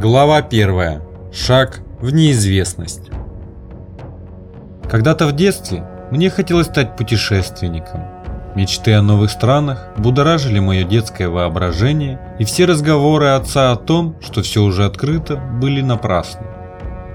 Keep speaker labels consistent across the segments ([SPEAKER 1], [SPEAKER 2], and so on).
[SPEAKER 1] Глава 1. Шаг в неизвестность. Когда-то в детстве мне хотелось стать путешественником. Мечты о новых странах будоражили мое детское воображение, и все разговоры отца о том, что все уже открыто, были напрасны.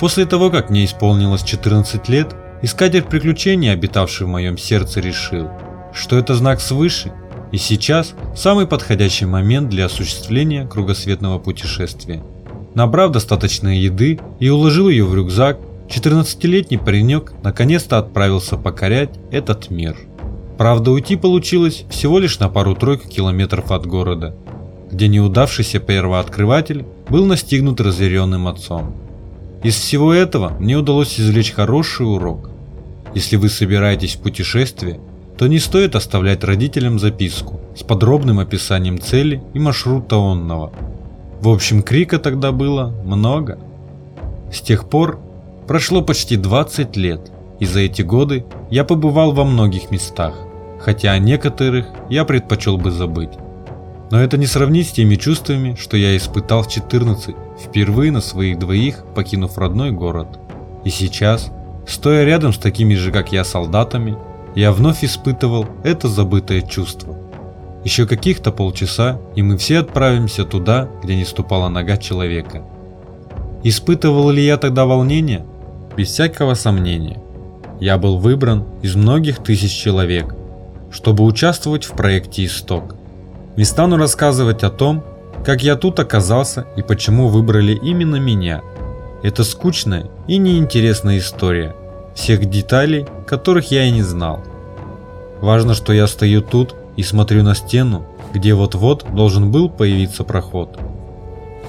[SPEAKER 1] После того, как мне исполнилось 14 лет, искатель приключений, обитавший в моем сердце, решил, что это знак свыше, и сейчас самый подходящий момент для осуществления кругосветного путешествия. Набрав достаточно еды и уложил ее в рюкзак, 14-летний паренек наконец-то отправился покорять этот мир. Правда, уйти получилось всего лишь на пару-тройку километров от города, где неудавшийся первооткрыватель был настигнут разъяренным отцом. Из всего этого мне удалось извлечь хороший урок. Если вы собираетесь в путешествие, то не стоит оставлять родителям записку с подробным описанием цели и маршрута онного – в общем, крика тогда было много. С тех пор прошло почти 20 лет, и за эти годы я побывал во многих местах, хотя о некоторых я предпочел бы забыть. Но это не сравнить с теми чувствами, что я испытал в 14, впервые на своих двоих покинув родной город. И сейчас, стоя рядом с такими же, как я, солдатами, я вновь испытывал это забытое чувство. Еще каких-то полчаса, и мы все отправимся туда, где не ступала нога человека. Испытывал ли я тогда волнение? Без всякого сомнения. Я был выбран из многих тысяч человек, чтобы участвовать в проекте «Исток». Не стану рассказывать о том, как я тут оказался и почему выбрали именно меня. Это скучная и неинтересная история, всех деталей, которых я и не знал. Важно, что я стою тут и смотрю на стену, где вот-вот должен был появиться проход.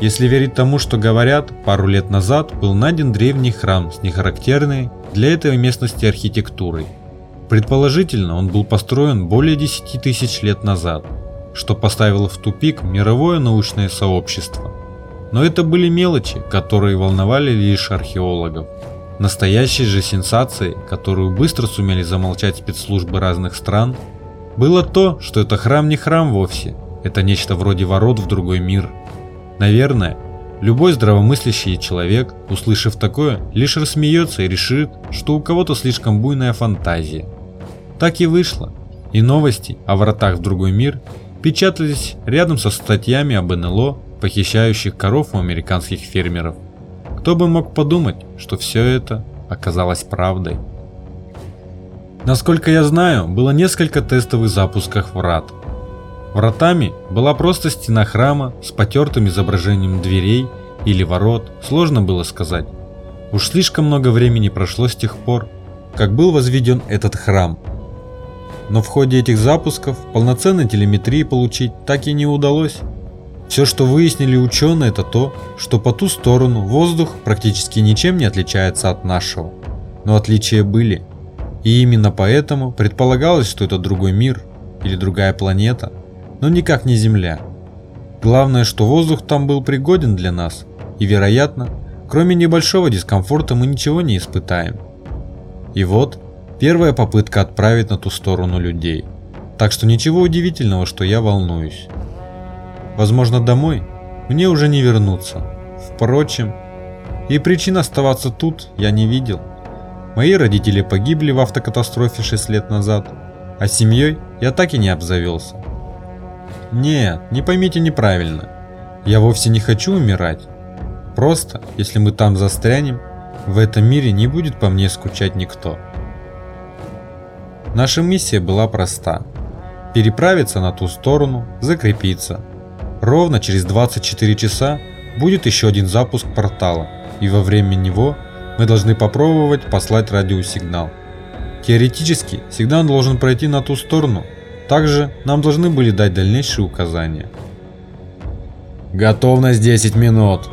[SPEAKER 1] Если верить тому, что говорят, пару лет назад был найден древний храм с нехарактерной для этой местности архитектурой. Предположительно, он был построен более 10 тысяч лет назад, что поставило в тупик мировое научное сообщество. Но это были мелочи, которые волновали лишь археологов. Настоящей же сенсацией, которую быстро сумели замолчать спецслужбы разных стран, было то, что это храм не храм вовсе, это нечто вроде ворот в другой мир. Наверное, любой здравомыслящий человек, услышав такое, лишь рассмеется и решит, что у кого-то слишком буйная фантазия. Так и вышло, и новости о вратах в другой мир печатались рядом со статьями об НЛО, похищающих коров у американских фермеров. Кто бы мог подумать, что все это оказалось правдой. Насколько я знаю, было несколько тестовых запусков врат. Вратами была просто стена храма с потертым изображением дверей или ворот, сложно было сказать. Уж слишком много времени прошло с тех пор, как был возведен этот храм. Но в ходе этих запусков полноценной телеметрии получить так и не удалось. Все, что выяснили ученые, это то, что по ту сторону воздух практически ничем не отличается от нашего. Но отличия были – и именно поэтому предполагалось, что это другой мир или другая планета, но никак не Земля. Главное, что воздух там был пригоден для нас, и вероятно, кроме небольшого дискомфорта мы ничего не испытаем. И вот, первая попытка отправить на ту сторону людей. Так что ничего удивительного, что я волнуюсь. Возможно, домой мне уже не вернуться. Впрочем, и причин оставаться тут я не видел. Мои родители погибли в автокатастрофе 6 лет назад, а семьей я так и не обзавелся. Нет, не поймите неправильно. Я вовсе не хочу умирать. Просто, если мы там застрянем, в этом мире не будет по мне скучать никто. Наша миссия была проста. Переправиться на ту сторону, закрепиться. Ровно через 24 часа будет еще один запуск портала, и во время него мы должны попробовать послать радиосигнал. Теоретически, сигнал должен пройти на ту сторону. Также нам должны были дать дальнейшие указания.
[SPEAKER 2] «Готовность 10 минут!»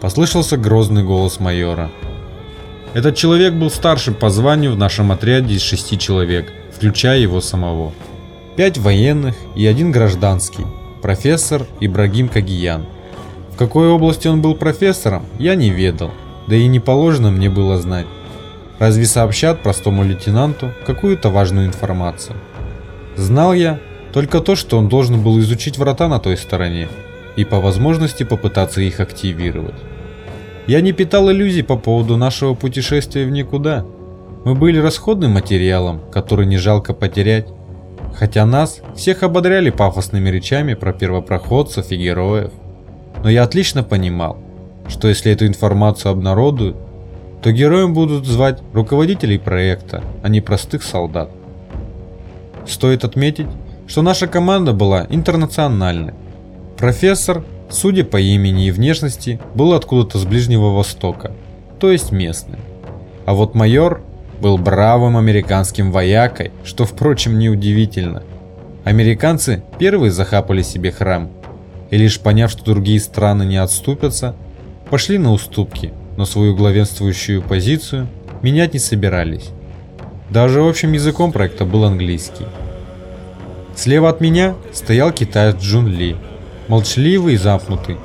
[SPEAKER 2] Послышался грозный голос майора.
[SPEAKER 1] Этот человек был старшим по званию в нашем отряде из шести человек, включая его самого. Пять военных и один гражданский, профессор Ибрагим Кагиян. В какой области он был профессором, я не ведал, да и не положено мне было знать. Разве сообщат простому лейтенанту какую-то важную информацию? Знал я только то, что он должен был изучить врата на той стороне. и по возможности попытаться их активировать. Я не питал иллюзий по поводу нашего путешествия в никуда. Мы были расходным материалом, который не жалко потерять. Хотя нас всех ободряли пафосными речами про первопроходцев и героев. Но я отлично понимал, что если эту информацию обнародуют, то героем будут звать руководителей проекта, а не простых солдат. Стоит отметить, что наша команда была интернациональной. Профессор, судя по имени и внешности, был откуда-то с Ближнего Востока, то есть местный. А вот майор был бравым американским воякой, что, впрочем, неудивительно. Американцы первые захапали себе храм, и лишь поняв, что другие страны не отступятся, пошли на уступки, но свою главенствующую позицию менять не собирались. Даже общим языком проекта был английский. Слева от меня стоял китаец Джун Ли, молчаливый и замкнутый.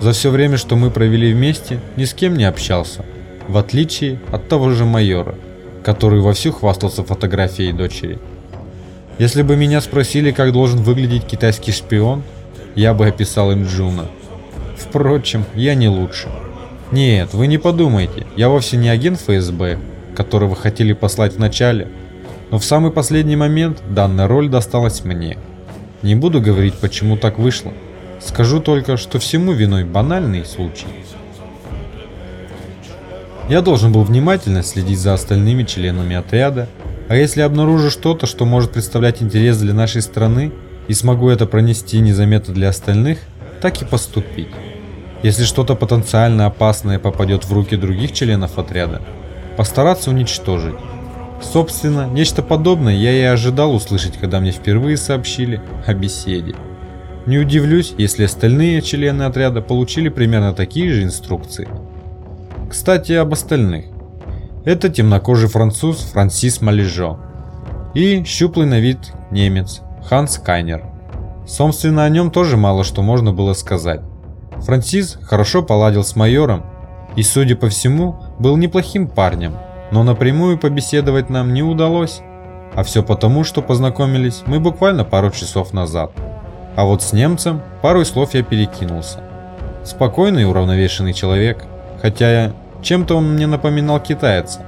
[SPEAKER 1] За все время, что мы провели вместе, ни с кем не общался, в отличие от того же майора, который вовсю хвастался фотографией дочери. Если бы меня спросили, как должен выглядеть китайский шпион, я бы описал им Джуна. Впрочем, я не лучше. Нет, вы не подумайте, я вовсе не агент ФСБ, которого хотели послать в начале, но в самый последний момент данная роль досталась мне. Не буду говорить, почему так вышло. Скажу только, что всему виной банальный случай. Я должен был внимательно следить за остальными членами отряда, а если обнаружу что-то, что может представлять интерес для нашей страны, и смогу это пронести незаметно для остальных, так и поступить. Если что-то потенциально опасное попадет в руки других членов отряда, постараться уничтожить. Собственно, нечто подобное я и ожидал услышать, когда мне впервые сообщили о беседе. Не удивлюсь, если остальные члены отряда получили примерно такие же инструкции. Кстати, об остальных. Это темнокожий француз Франсис Малежо и щуплый на вид немец Ханс Кайнер. Собственно, о нем тоже мало что можно было сказать. Франсис хорошо поладил с майором и, судя по всему, был неплохим парнем, но напрямую побеседовать нам не удалось. А все потому, что познакомились мы буквально пару часов назад. А вот с немцем пару слов я перекинулся. Спокойный и уравновешенный человек, хотя чем-то он мне напоминал китайца.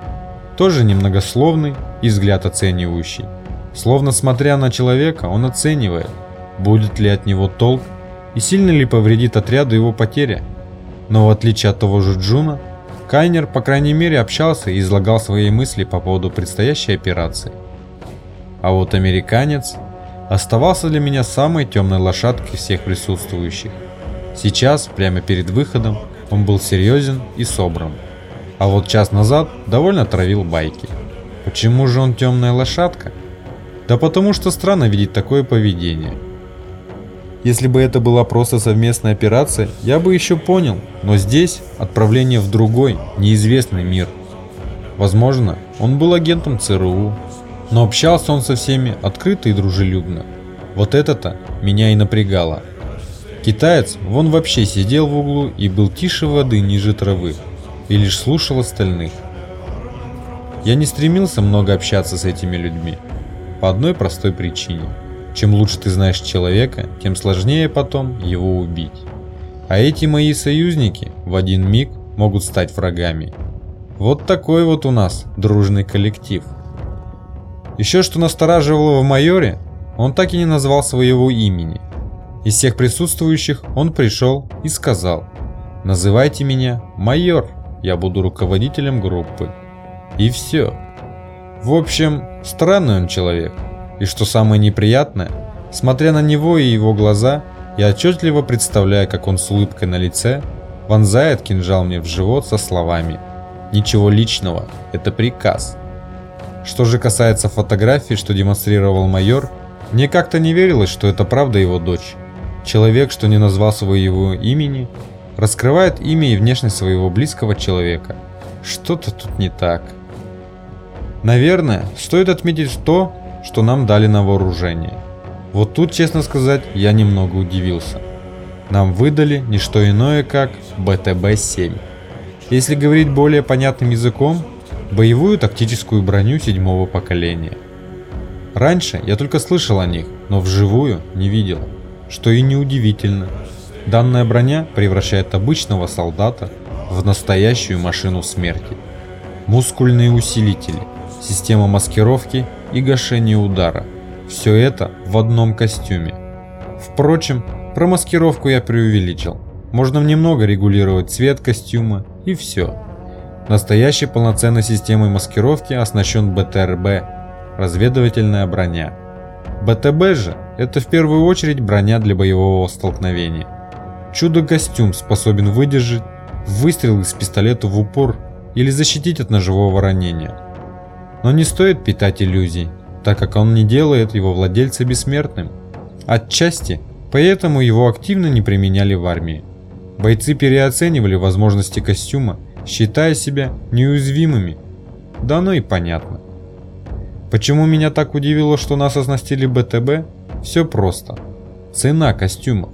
[SPEAKER 1] Тоже немногословный и взгляд оценивающий. Словно смотря на человека, он оценивает, будет ли от него толк и сильно ли повредит отряду его потеря. Но в отличие от того же Джуна, Кайнер, по крайней мере, общался и излагал свои мысли по поводу предстоящей операции. А вот американец оставался для меня самой темной лошадкой всех присутствующих. Сейчас, прямо перед выходом, он был серьезен и собран. А вот час назад довольно травил байки. Почему же он темная лошадка? Да потому что странно видеть такое поведение. Если бы это была просто совместная операция, я бы еще понял, но здесь отправление в другой, неизвестный мир. Возможно, он был агентом ЦРУ, но общался он со всеми открыто и дружелюбно. Вот это-то меня и напрягало. Китаец вон вообще сидел в углу и был тише воды ниже травы, и лишь слушал остальных. Я не стремился много общаться с этими людьми. По одной простой причине. Чем лучше ты знаешь человека, тем сложнее потом его убить. А эти мои союзники в один миг могут стать врагами. Вот такой вот у нас дружный коллектив. Еще что настораживало в майоре, он так и не назвал своего имени. Из всех присутствующих он пришел и сказал, «Называйте меня майор, я буду руководителем группы». И все. В общем, странный он человек. И что самое неприятное, смотря на него и его глаза, я отчетливо представляю, как он с улыбкой на лице вонзает кинжал мне в живот со словами «Ничего личного, это приказ». Что же касается фотографии, что демонстрировал майор, мне как-то не верилось, что это правда его дочь. Человек, что не назвал своего имени, раскрывает имя и внешность своего близкого человека. Что-то тут не так. Наверное, стоит отметить то, что нам дали на вооружение. Вот тут, честно сказать, я немного удивился. Нам выдали не что иное, как БТБ-7. Если говорить более понятным языком, боевую тактическую броню седьмого поколения. Раньше я только слышал о них, но вживую не видел, что и неудивительно. Данная броня превращает обычного солдата в настоящую машину смерти. Мускульные усилители, система маскировки и гашение удара. Все это в одном костюме. Впрочем, про маскировку я преувеличил. Можно немного регулировать цвет костюма и все. Настоящей полноценной системой маскировки оснащен БТРБ – разведывательная броня. БТБ же – это в первую очередь броня для боевого столкновения. Чудо-костюм способен выдержать выстрел из пистолета в упор или защитить от ножевого ранения. Но не стоит питать иллюзий, так как он не делает его владельца бессмертным. Отчасти, поэтому его активно не применяли в армии. Бойцы переоценивали возможности костюма считая себя неуязвимыми. Да ну и понятно. Почему меня так удивило, что нас оснастили БТБ? Все просто. Цена костюма.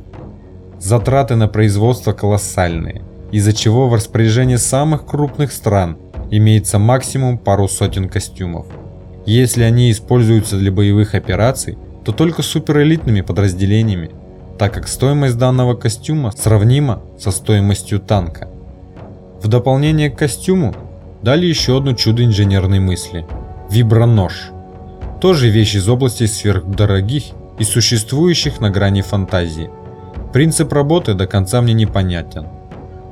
[SPEAKER 1] Затраты на производство колоссальные, из-за чего в распоряжении самых крупных стран имеется максимум пару сотен костюмов. Если они используются для боевых операций, то только суперэлитными подразделениями, так как стоимость данного костюма сравнима со стоимостью танка. В дополнение к костюму дали еще одно чудо инженерной мысли – вибронож. Тоже вещь из области сверхдорогих и существующих на грани фантазии. Принцип работы до конца мне непонятен.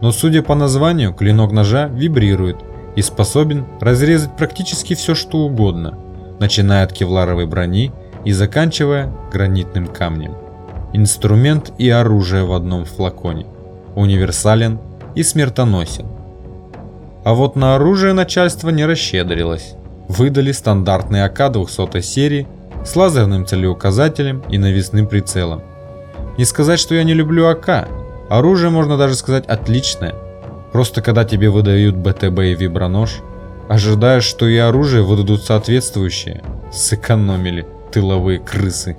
[SPEAKER 1] Но судя по названию, клинок ножа вибрирует и способен разрезать практически все что угодно, начиная от кевларовой брони и заканчивая гранитным камнем. Инструмент и оружие в одном флаконе. Универсален и смертоносен. А вот на оружие начальство не расщедрилось. Выдали стандартный АК 200 серии с лазерным целеуказателем и навесным прицелом. Не сказать, что я не люблю АК. Оружие, можно даже сказать, отличное. Просто когда тебе выдают БТБ и вибронож, ожидаешь, что и оружие выдадут соответствующее. Сэкономили тыловые крысы.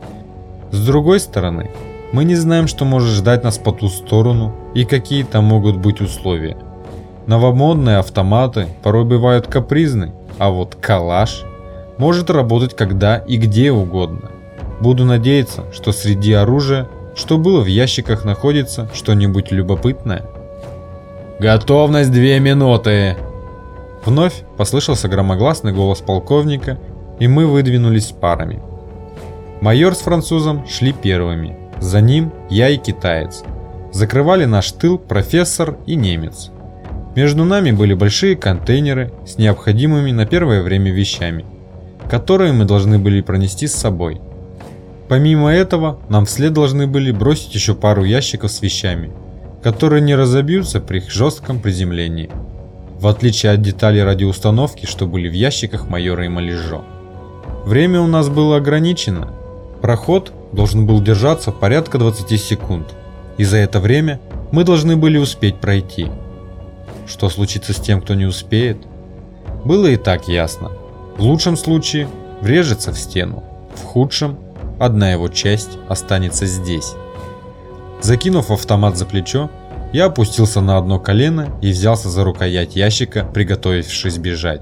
[SPEAKER 1] С другой стороны, мы не знаем, что может ждать нас по ту сторону и какие там могут быть условия. Новомодные автоматы порой бывают капризны, а вот калаш может работать когда и где угодно. Буду надеяться, что среди оружия, что было в ящиках, находится что-нибудь любопытное.
[SPEAKER 2] «Готовность две минуты!»
[SPEAKER 1] Вновь послышался громогласный голос полковника, и мы выдвинулись парами. Майор с французом шли первыми, за ним я и китаец. Закрывали наш тыл профессор и немец. Между нами были большие контейнеры с необходимыми на первое время вещами, которые мы должны были пронести с собой. Помимо этого, нам вслед должны были бросить еще пару ящиков с вещами, которые не разобьются при жестком приземлении, в отличие от деталей радиоустановки, что были в ящиках майора и Малежо. Время у нас было ограничено. Проход должен был держаться порядка 20 секунд, и за это время мы должны были успеть пройти – что случится с тем, кто не успеет? Было и так ясно. В лучшем случае врежется в стену, в худшем одна его часть останется здесь. Закинув автомат за плечо, я опустился на одно колено и взялся за рукоять ящика, приготовившись бежать.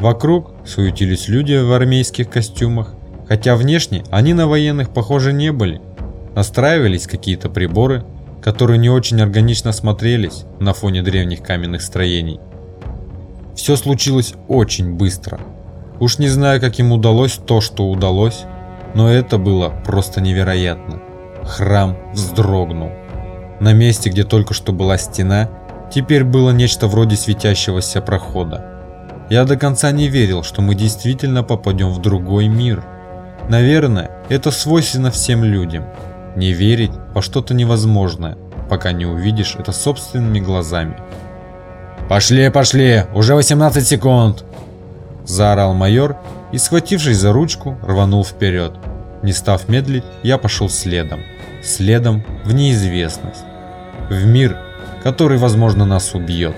[SPEAKER 1] Вокруг суетились люди в армейских костюмах, хотя внешне они на военных похожи не были. Настраивались какие-то приборы, которые не очень органично смотрелись на фоне древних каменных строений. Все случилось очень быстро. Уж не знаю, как им удалось то, что удалось, но это было просто невероятно. Храм вздрогнул. На месте, где только что была стена, теперь было нечто вроде светящегося прохода. Я до конца не верил, что мы действительно попадем в другой мир. Наверное, это свойственно всем людям – не верить во что-то невозможное, пока не увидишь это собственными глазами.
[SPEAKER 2] «Пошли, пошли! Уже 18 секунд!»
[SPEAKER 1] Заорал майор и, схватившись за ручку, рванул вперед. Не став медлить, я пошел следом. Следом в неизвестность. В мир, который, возможно, нас убьет.